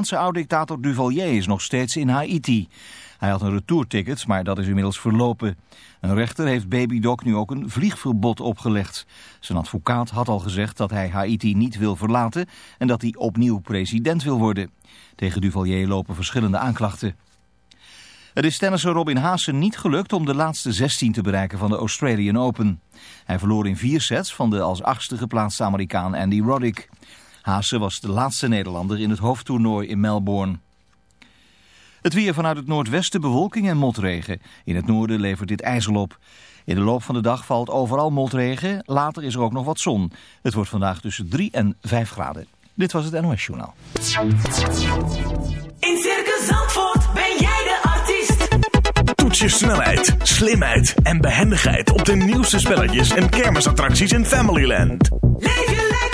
De oud-dictator Duvalier is nog steeds in Haiti. Hij had een retourticket, maar dat is inmiddels verlopen. Een rechter heeft Baby Doc nu ook een vliegverbod opgelegd. Zijn advocaat had al gezegd dat hij Haiti niet wil verlaten en dat hij opnieuw president wil worden. Tegen Duvalier lopen verschillende aanklachten. Het is tennisser Robin Haase niet gelukt om de laatste 16 te bereiken van de Australian Open. Hij verloor in vier sets van de als achtste geplaatste Amerikaan Andy Roddick. Haase was de laatste Nederlander in het hoofdtoernooi in Melbourne. Het weer vanuit het noordwesten bewolking en motregen. In het noorden levert dit ijzel op. In de loop van de dag valt overal motregen. Later is er ook nog wat zon. Het wordt vandaag tussen 3 en 5 graden. Dit was het NOS Journaal. In Circus Zandvoort ben jij de artiest. Toets je snelheid, slimheid en behendigheid op de nieuwste spelletjes en kermisattracties in Familyland. Leef je lekker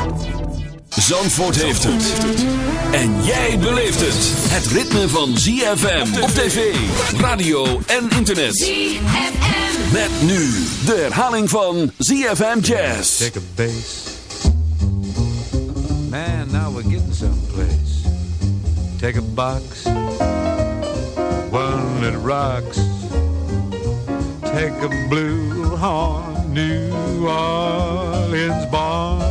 Zandvoort heeft het. En jij beleeft het. Het ritme van ZFM op tv, radio en internet. ZFM. Met nu de herhaling van ZFM Jazz. Take a bass. Man, now we're getting someplace. Take a box. One that rocks. Take a blue horn, New Orleans born.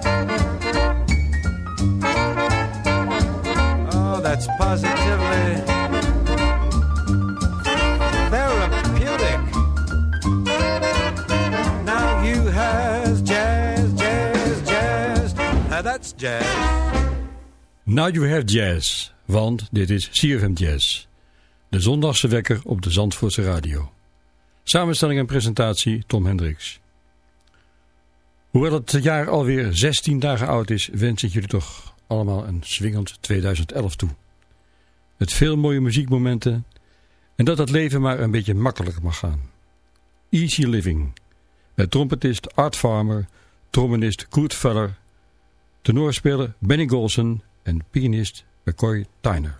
That's positively therapeutic. Now you have jazz, jazz, jazz. Now that's jazz. Now You Have Jazz, want dit is CFM Jazz. De zondagse wekker op de Zandvoortse radio. Samenstelling en presentatie Tom Hendricks. Hoewel het jaar alweer 16 dagen oud is, wens ik jullie toch allemaal een swingend 2011 toe. Met veel mooie muziekmomenten en dat het leven maar een beetje makkelijker mag gaan. Easy Living, met trompetist Art Farmer, trombonist Kurt Feller, tenorspeler Benny Golson en pianist McCoy Tyner.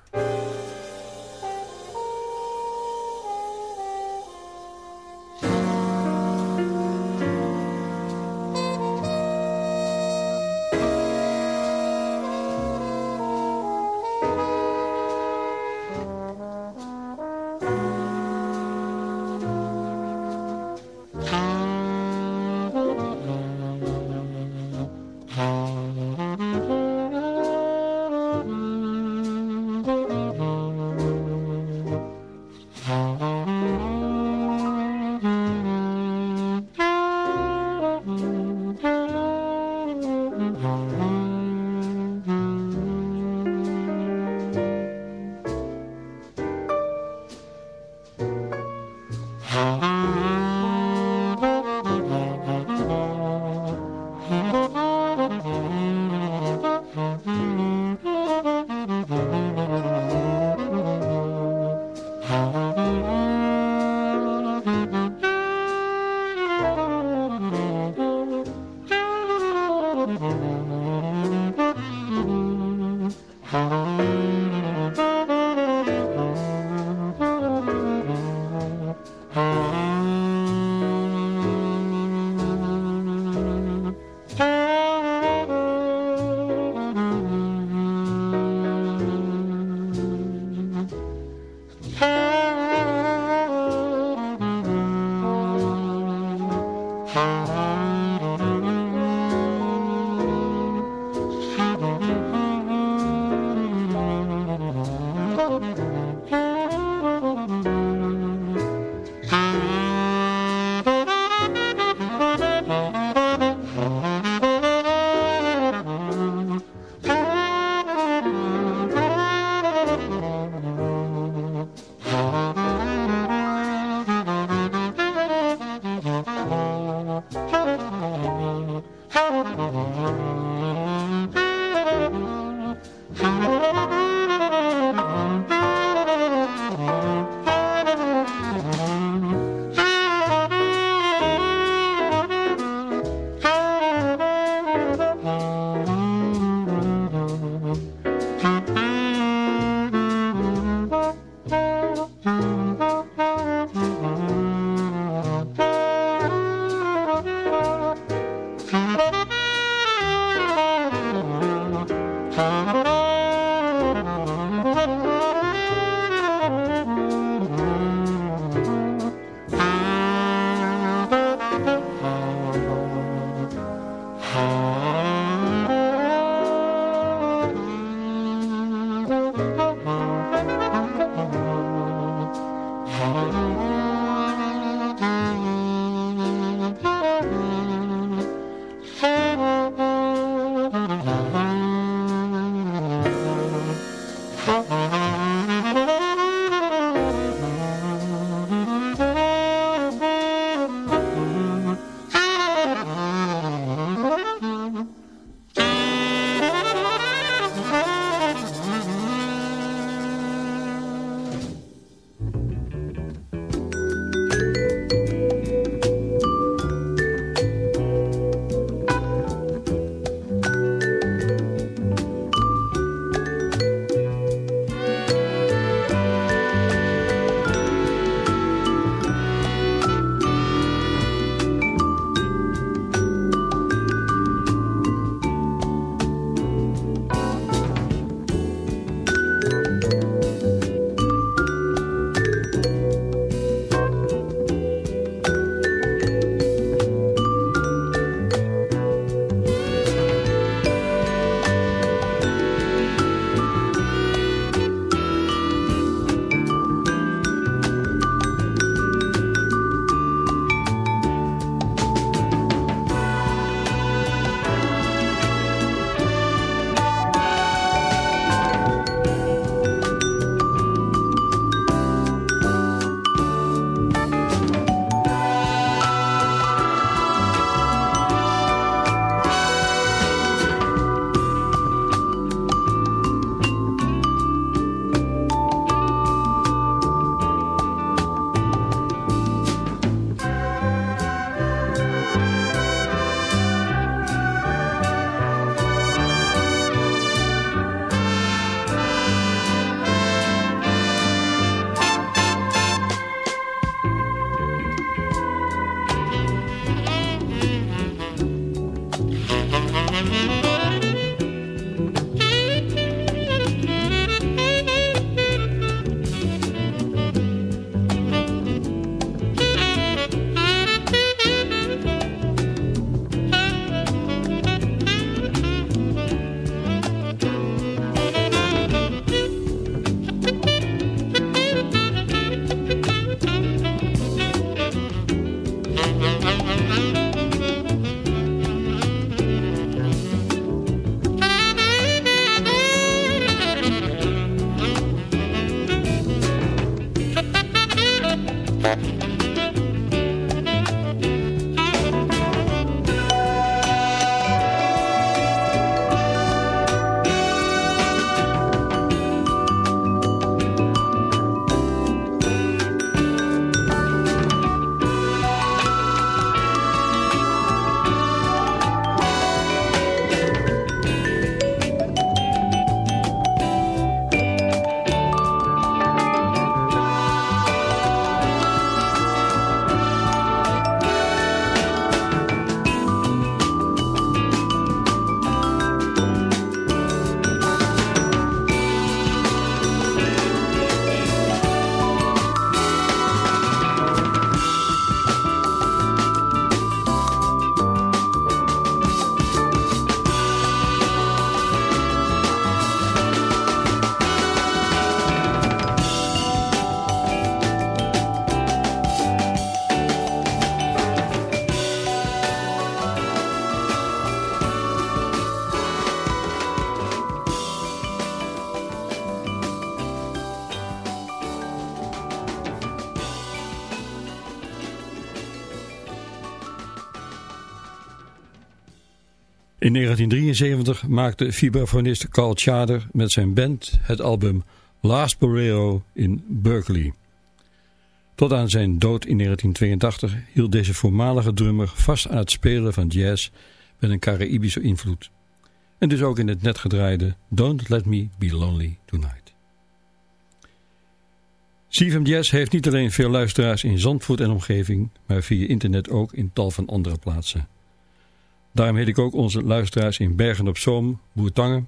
Música In 1973 maakte vibrafonist Carl Tjader met zijn band het album Last Bolero in Berkeley. Tot aan zijn dood in 1982 hield deze voormalige drummer vast aan het spelen van jazz met een Caraïbische invloed. En dus ook in het net gedraaide Don't Let Me Be Lonely Tonight. CFM Jazz heeft niet alleen veel luisteraars in Zandvoort en omgeving, maar via internet ook in tal van andere plaatsen. Daarom heet ik ook onze luisteraars in Bergen op Zoom, Boertangen,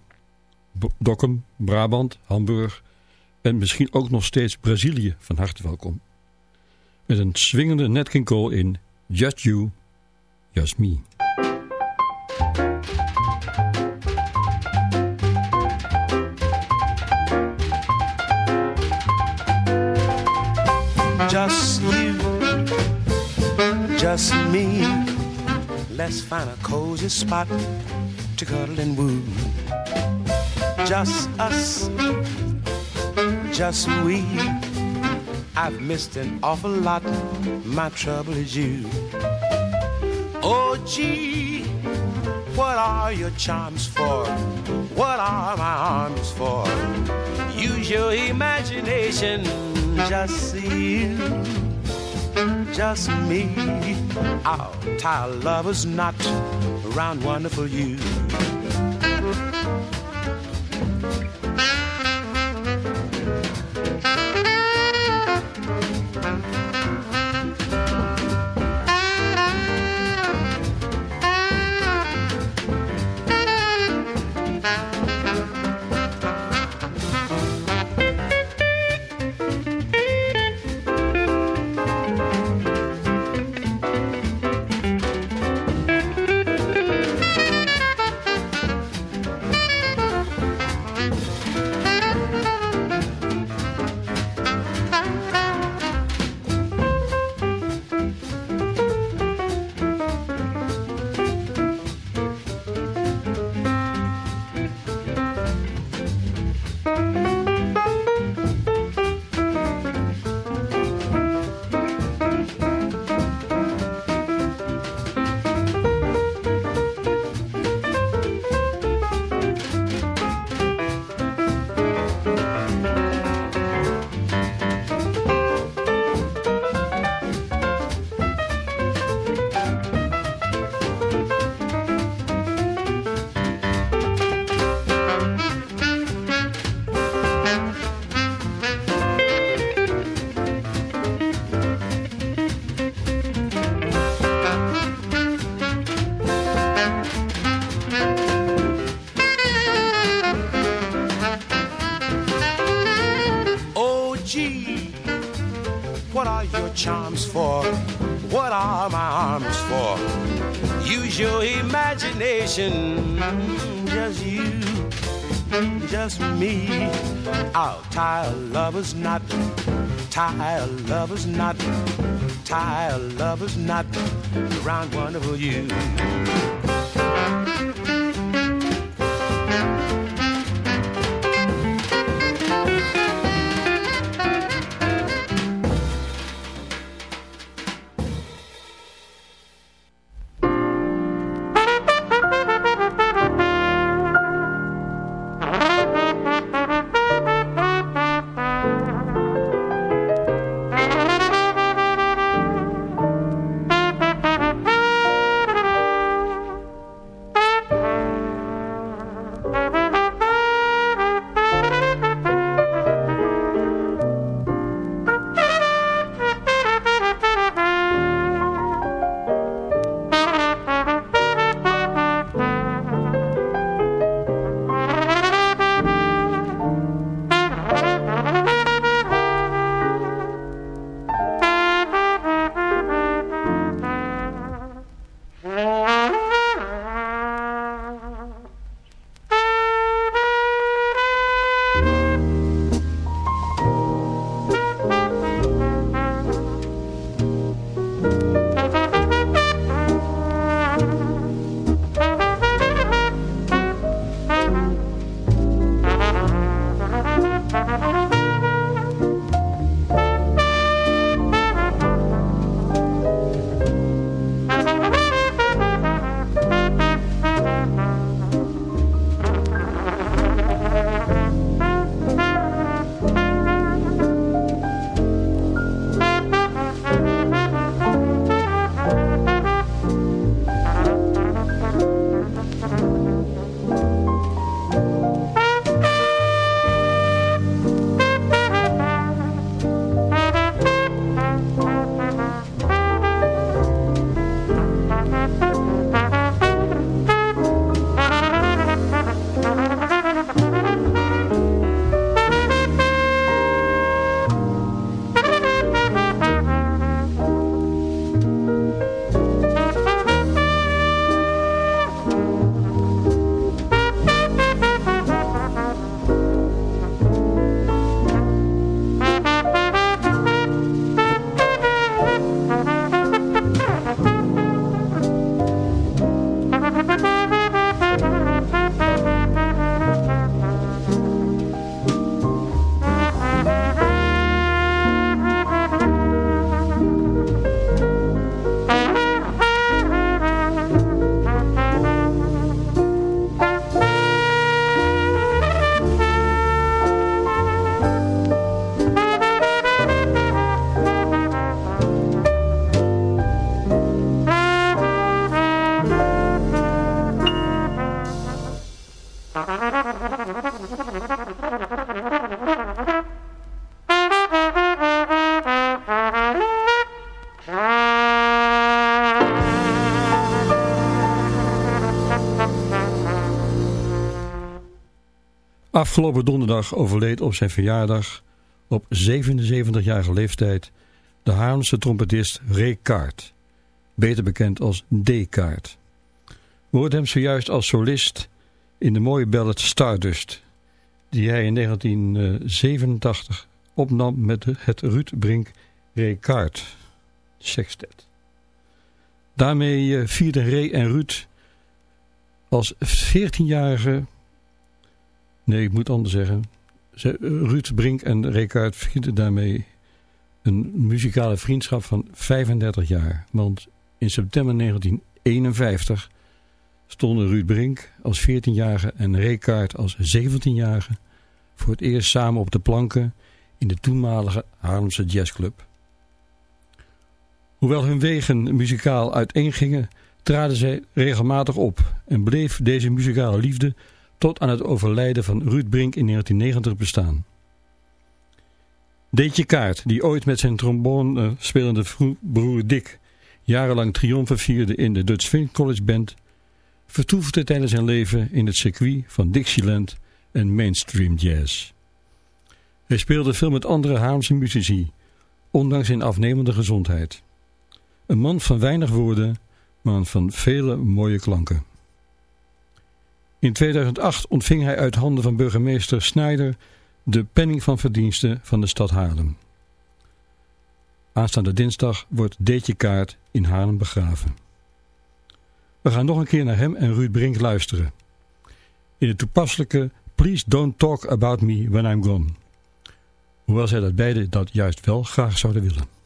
Dokkum, Brabant, Hamburg en misschien ook nog steeds Brazilië van harte welkom. Met een swingende Nat in Just You, Just Me. Just you, just me. Let's find a cozy spot to cuddle and woo. Just us, just we. I've missed an awful lot. My trouble is you. Oh, gee, what are your charms for? What are my arms for? Use your imagination, just see you, just me. Tie a lover's knot around wonderful you. Just you, just me. Our tired lovers not, tired lovers not, tired lovers not. Around wonderful you. Afgelopen donderdag overleed op zijn verjaardag op 77-jarige leeftijd de Haarlemse trompetist Ray Kaart, beter bekend als D-Kaart. We hoorden hem zojuist als solist in de mooie ballad Stardust, die hij in 1987 opnam met het Ruud Brink Ray Kaart sextet. Daarmee eh, vierden Ray en Ruud als 14-jarige, nee ik moet anders zeggen, ze, Ruud Brink en Ray Kaart vierden daarmee een muzikale vriendschap van 35 jaar. Want in september 1951 stonden Ruud Brink als 14-jarige en Ray Kaart als 17-jarige voor het eerst samen op de planken in de toenmalige Haarlemse jazzclub. Hoewel hun wegen muzikaal uiteengingen, traden zij regelmatig op en bleef deze muzikale liefde tot aan het overlijden van Ruud Brink in 1990 bestaan. Deetje Kaart, die ooit met zijn trombone uh, spelende broer Dick jarenlang triomfen vierde in de Dutch Swing College Band, vertoefde tijdens zijn leven in het circuit van Dixieland en mainstream jazz. Hij speelde veel met andere Haarlemse muzici, ondanks zijn afnemende gezondheid. Een man van weinig woorden, maar van vele mooie klanken. In 2008 ontving hij uit handen van burgemeester Snijder de penning van verdiensten van de stad Haarlem. Aanstaande dinsdag wordt Deetje Kaart in Haarlem begraven. We gaan nog een keer naar hem en Ruud Brink luisteren. In het toepasselijke Please Don't Talk About Me When I'm Gone. Hoewel zij dat beide dat juist wel graag zouden willen.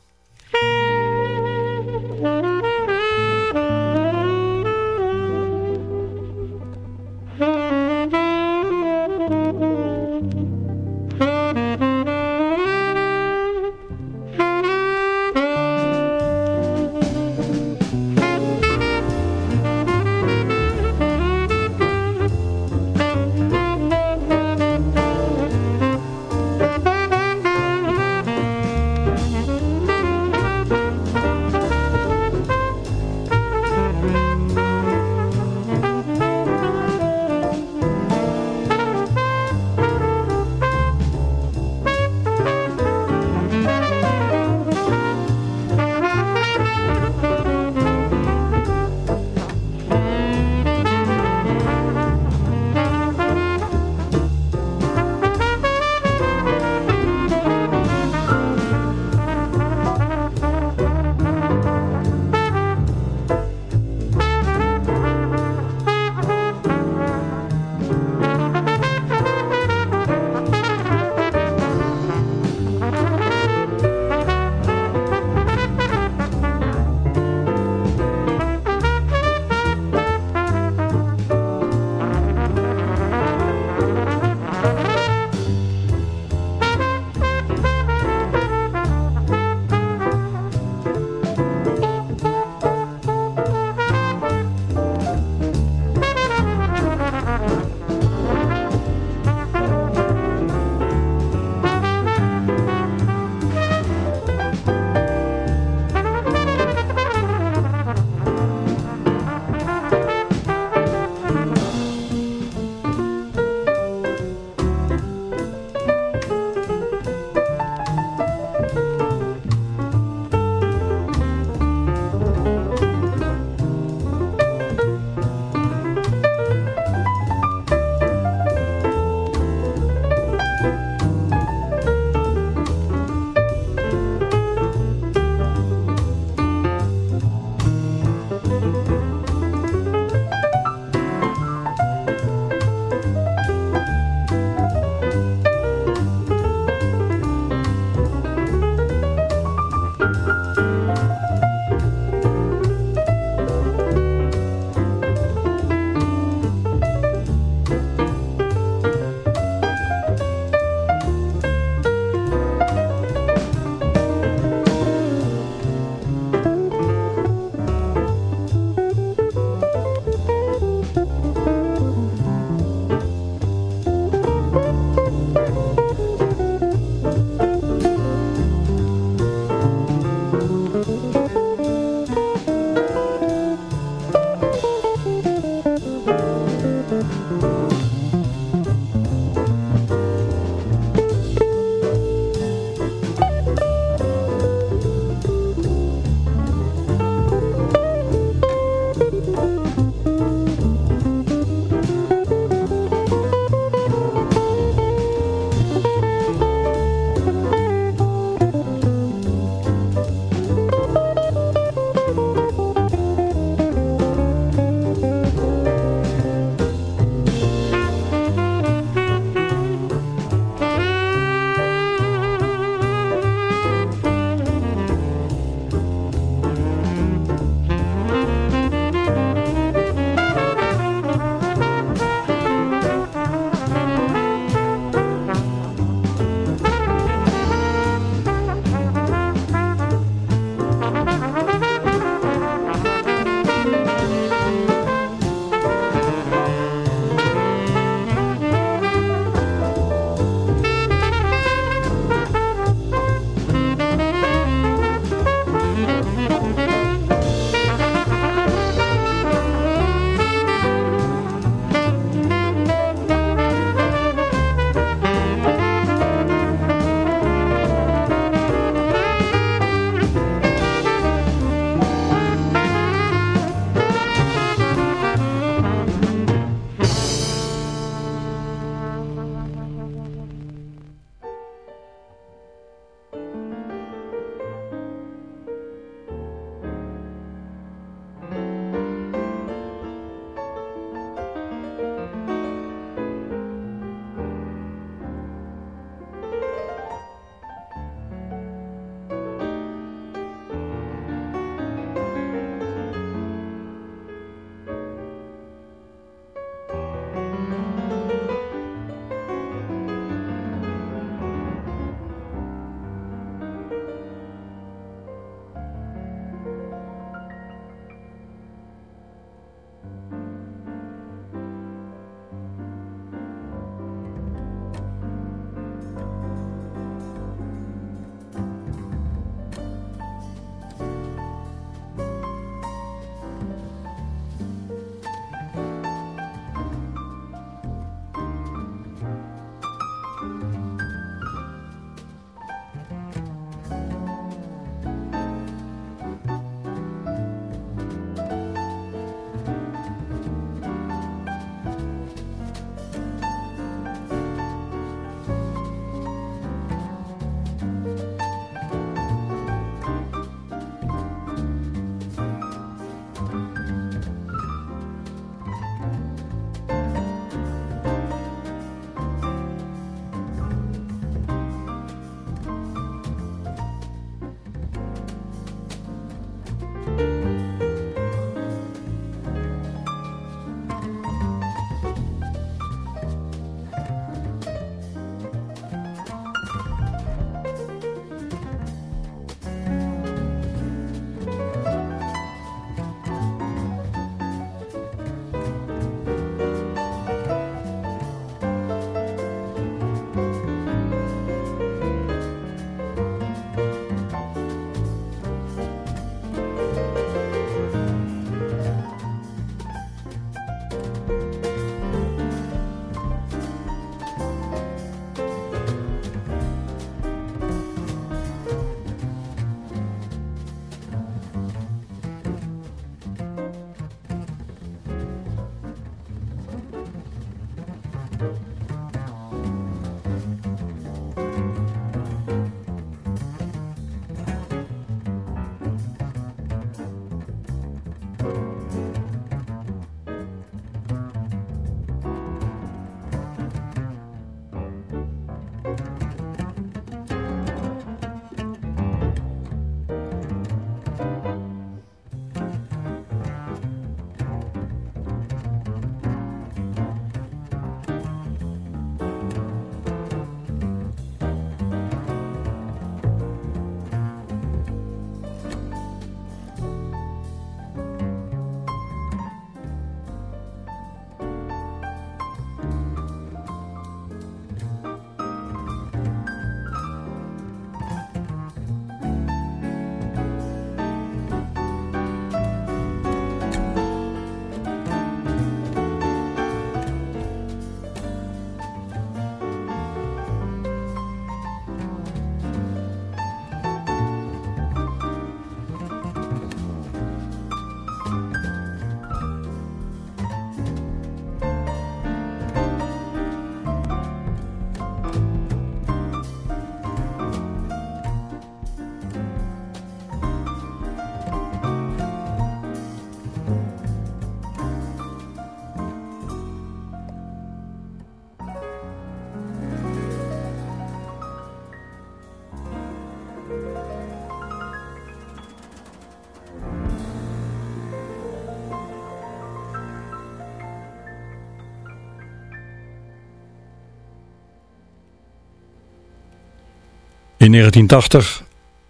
In 1980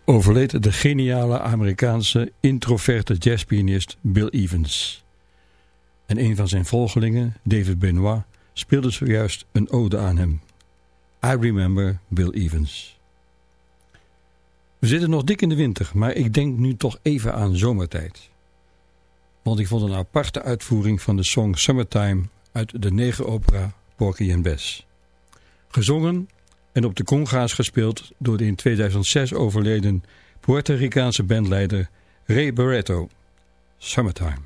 overleed de geniale Amerikaanse introverte jazzpianist Bill Evans. En een van zijn volgelingen, David Benoit, speelde zojuist een ode aan hem. I Remember Bill Evans. We zitten nog dik in de winter, maar ik denk nu toch even aan zomertijd. Want ik vond een aparte uitvoering van de song Summertime uit de negeropera Porky and Bess. Gezongen en op de conga's gespeeld door de in 2006 overleden Puerto Ricaanse bandleider Ray Barretto. Summertime.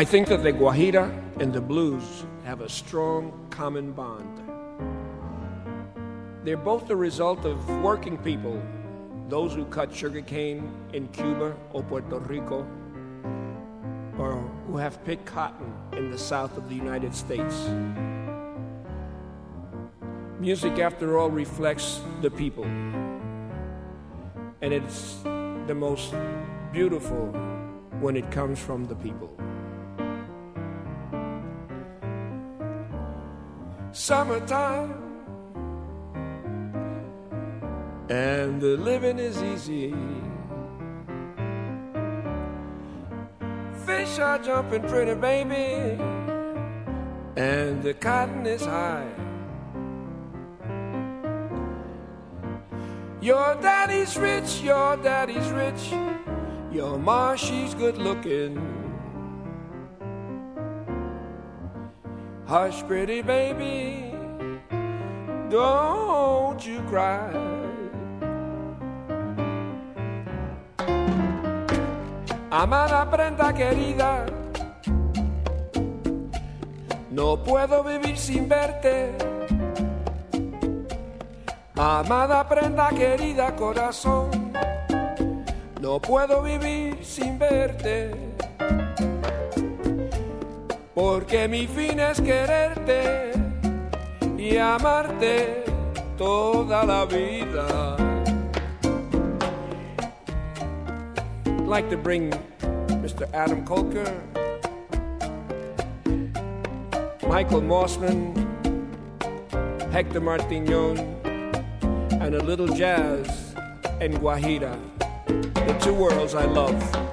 I think that the Guajira and the blues have a strong common bond. They're both the result of working people, those who cut sugarcane in Cuba or Puerto Rico, or who have picked cotton in the south of the United States. Music, after all, reflects the people, and it's the most beautiful when it comes from the people. Summertime and the living is easy. Fish are jumping pretty, baby, and the cotton is high. Your daddy's rich, your daddy's rich, your ma, she's good looking. Hush, pretty baby, don't you cry. Amada prenda querida, no puedo vivir sin verte. Amada prenda querida corazón, no puedo vivir sin verte porque mi fin es quererte y amarte toda la vida. I'd like to bring Mr. Adam Colker, Michael Mossman, Hector Martignon, and a little jazz and Guajira, the two worlds I love.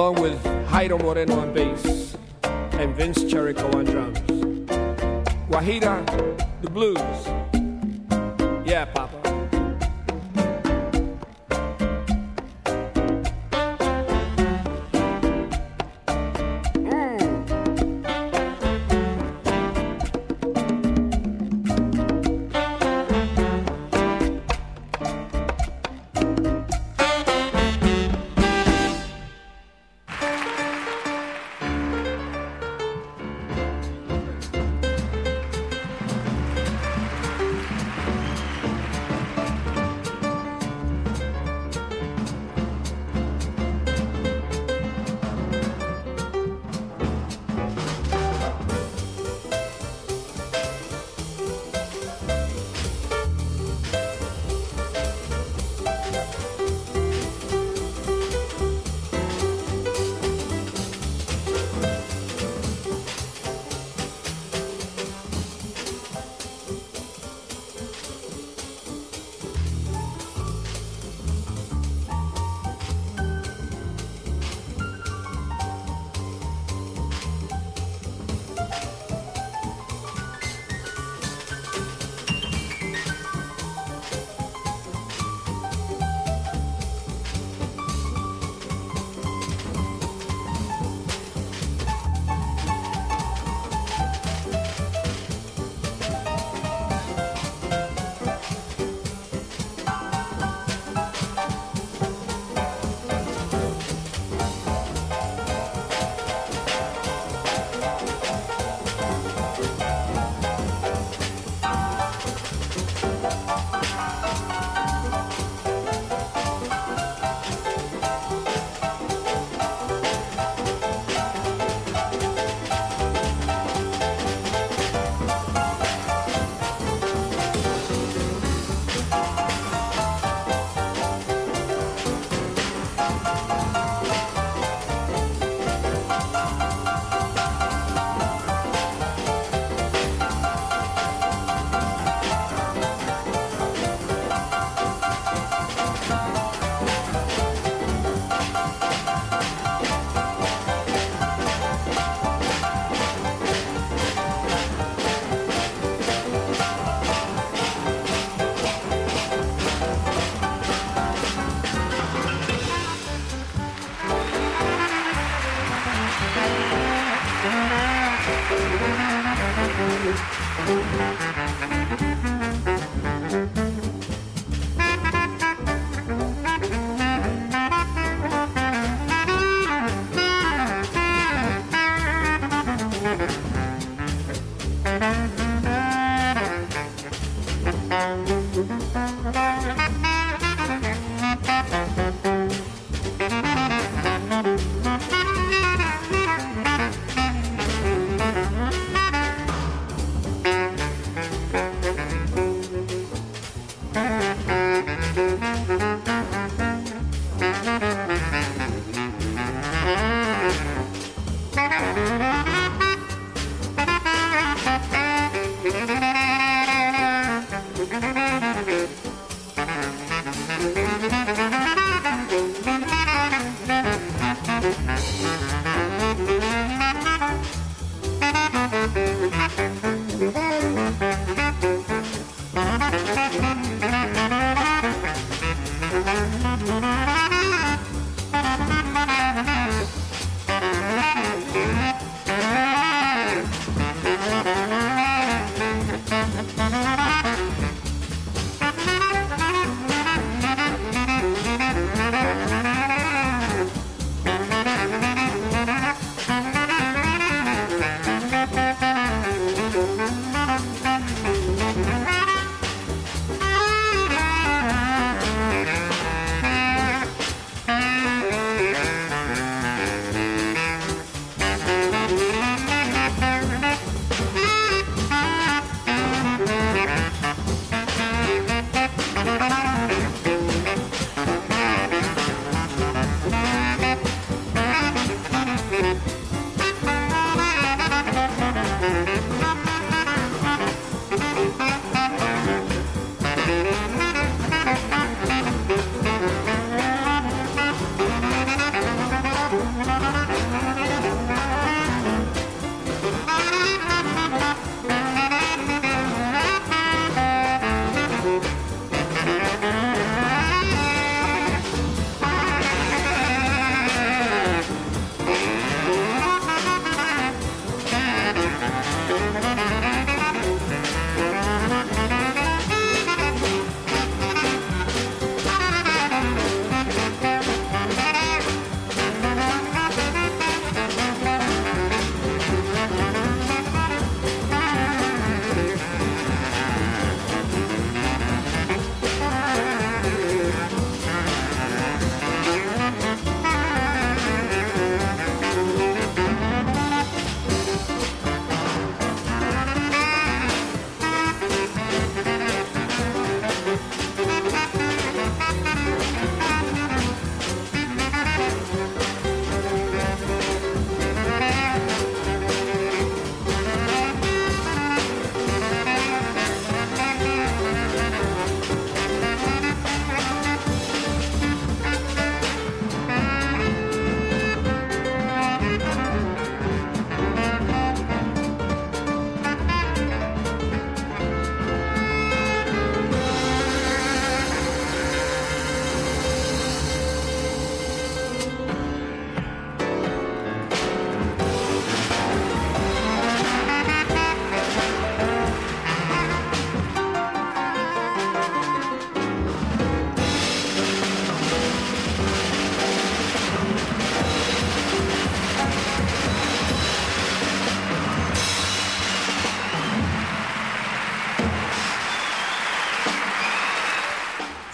Along with Jairo Moreno on bass and Vince Cherico on drums. Wahida, the blues.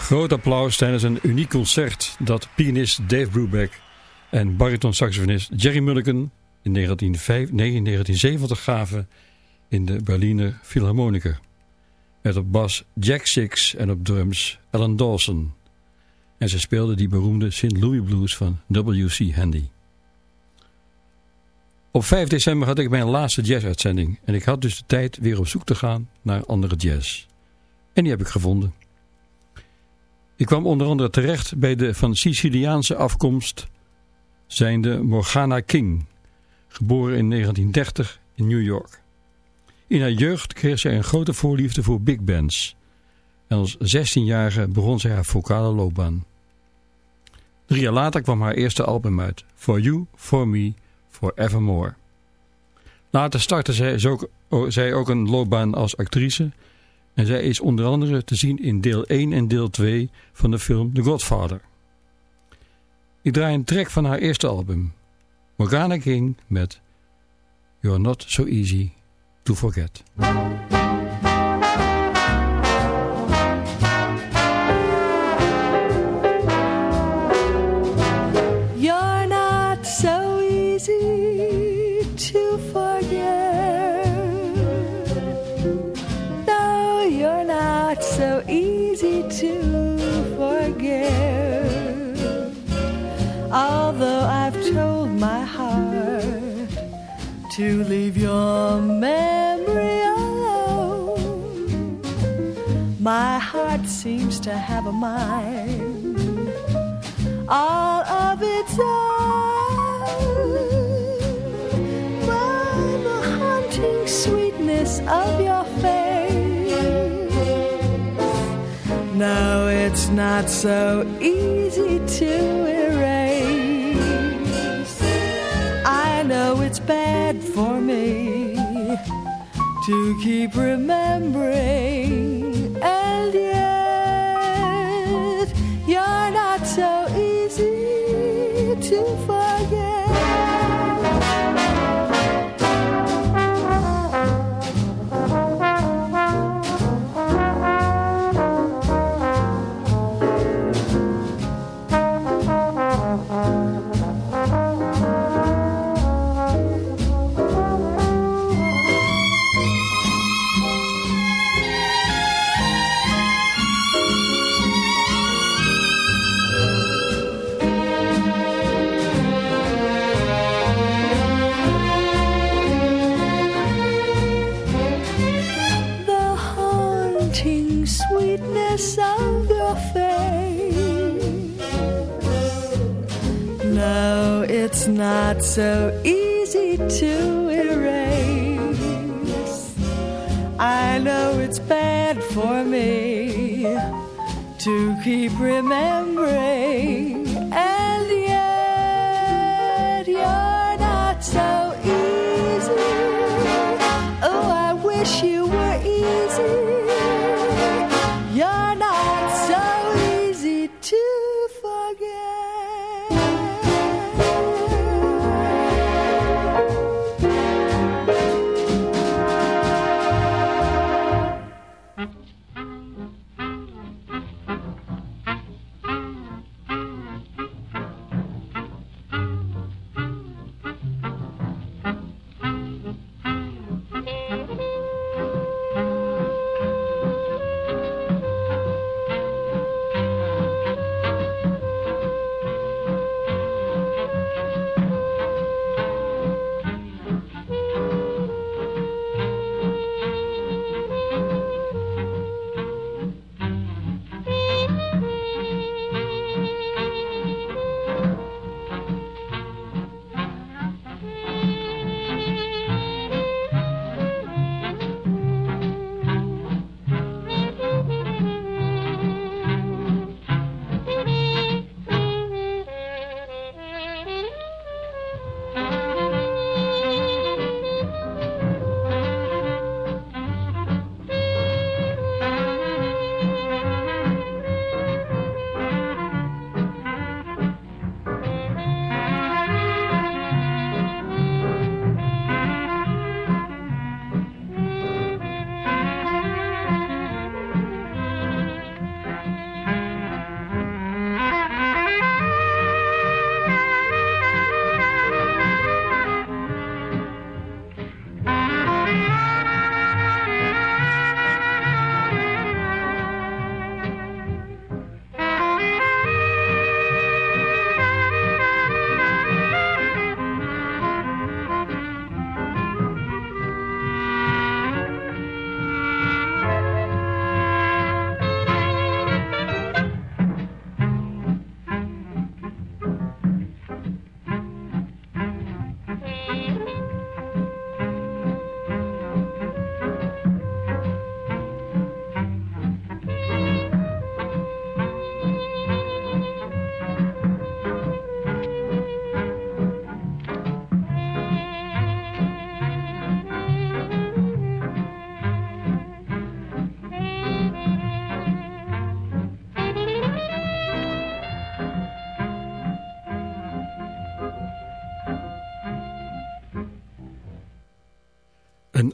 Groot applaus tijdens een uniek concert dat pianist Dave Brubeck en bariton-saxofonist Jerry Mulligan in 1970 gaven in de Berliner Philharmoniker. Met op bas Jack Six en op drums Alan Dawson. En ze speelden die beroemde St. Louis Blues van W.C. Handy. Op 5 december had ik mijn laatste jazz-uitzending en ik had dus de tijd weer op zoek te gaan naar andere jazz. En die heb ik gevonden. Ik kwam onder andere terecht bij de van Siciliaanse afkomst zijnde Morgana King, geboren in 1930 in New York. In haar jeugd kreeg zij een grote voorliefde voor big bands en als 16-jarige begon zij haar vocale loopbaan. Drie jaar later kwam haar eerste album uit, For You, For Me, Forevermore. Later startte zij ook, zij ook een loopbaan als actrice en zij is onder andere te zien in deel 1 en deel 2 van de film The Godfather. Ik draai een track van haar eerste album, Morgana King met You're Not So Easy To Forget. Have a mind all of its own. By the haunting sweetness of your face. No, it's not so easy to erase. I know it's bad for me to keep remembering, for me to keep remembering,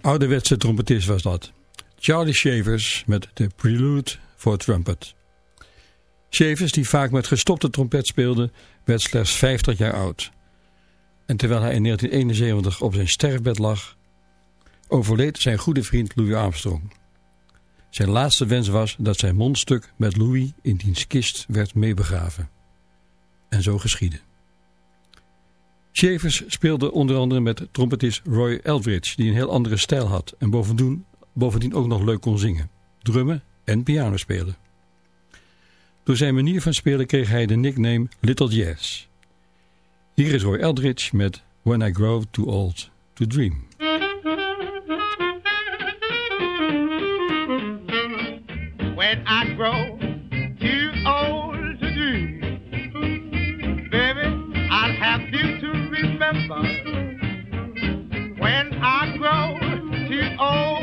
ouderwetse trompetist was dat. Charlie Shavers met de Prelude voor Trumpet. Shavers, die vaak met gestopte trompet speelde, werd slechts 50 jaar oud. En terwijl hij in 1971 op zijn sterfbed lag, overleed zijn goede vriend Louis Armstrong. Zijn laatste wens was dat zijn mondstuk met Louis in diens kist werd meebegraven. En zo geschiedde. Shavers speelde onder andere met trompetist Roy Eldridge, die een heel andere stijl had en bovendien, bovendien ook nog leuk kon zingen, drummen en piano spelen. Door zijn manier van spelen kreeg hij de nickname Little Jazz. Hier is Roy Eldridge met When I Grow Too Old to Dream. when I grow remember when I grow too old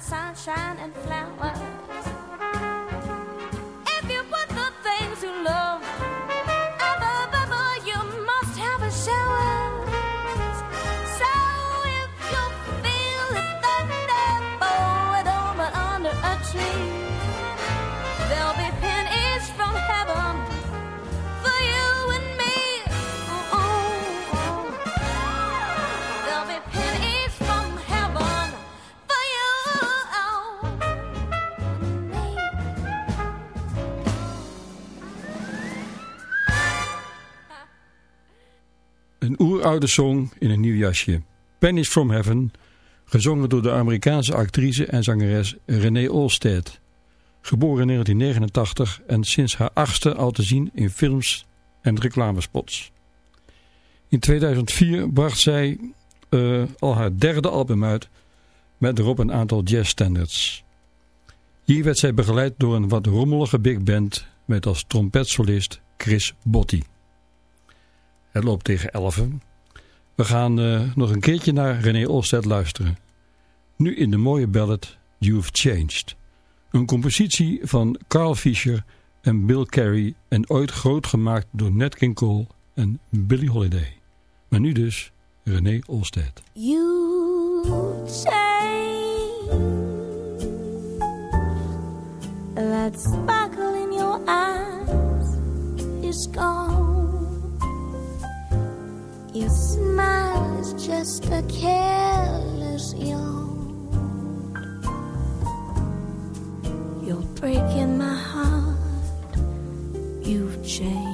sunshine and flowers. Oeroude song in een nieuw jasje. Pennies from Heaven, gezongen door de Amerikaanse actrice en zangeres Renee Olstead. Geboren in 1989 en sinds haar achtste al te zien in films en reclamespots. In 2004 bracht zij eh, al haar derde album uit met erop een aantal jazzstandards. Hier werd zij begeleid door een wat rommelige big band met als trompetsolist Chris Botti. Het loopt tegen 11. We gaan eh, nog een keertje naar René Olstedt luisteren. Nu in de mooie ballad You've Changed. Een compositie van Carl Fischer en Bill Carey en ooit groot gemaakt door Nat King Cole en Billie Holiday. Maar nu dus René Olstedt. Sparkle in your eyes is gone. Your smile is just a careless yawn. You're breaking my heart. You've changed.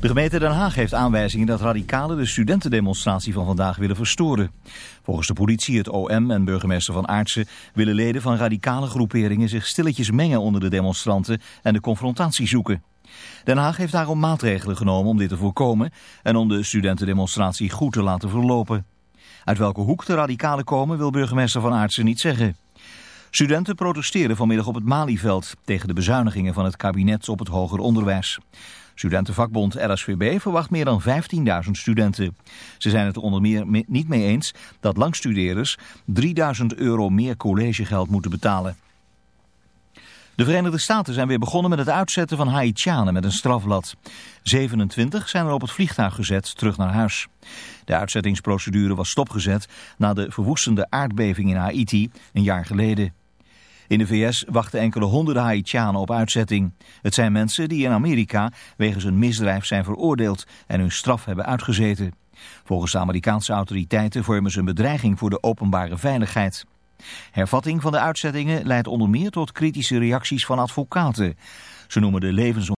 De gemeente Den Haag heeft aanwijzingen dat radicalen de studentendemonstratie van vandaag willen verstoren. Volgens de politie, het OM en burgemeester Van Aartsen willen leden van radicale groeperingen zich stilletjes mengen onder de demonstranten en de confrontatie zoeken. Den Haag heeft daarom maatregelen genomen om dit te voorkomen en om de studentendemonstratie goed te laten verlopen. Uit welke hoek de radicalen komen wil burgemeester Van Aartsen niet zeggen. Studenten protesteerden vanmiddag op het Malieveld tegen de bezuinigingen van het kabinet op het hoger onderwijs. Studentenvakbond RSVB verwacht meer dan 15.000 studenten. Ze zijn het er onder meer me- niet mee eens dat langstudeerders 3000 euro meer collegegeld moeten betalen. De Verenigde Staten zijn weer begonnen met het uitzetten van Haitianen met een strafblad. 27 zijn er op het vliegtuig gezet terug naar huis. De uitzettingsprocedure was stopgezet na de verwoestende aardbeving in Haiti een jaar geleden. In de VS wachten enkele honderden Haitianen op uitzetting. Het zijn mensen die in Amerika wegens een misdrijf zijn veroordeeld en hun straf hebben uitgezeten. Volgens de Amerikaanse autoriteiten vormen ze een bedreiging voor de openbare veiligheid. Hervatting van de uitzettingen leidt onder meer tot kritische reacties van advocaten. Ze noemen de levens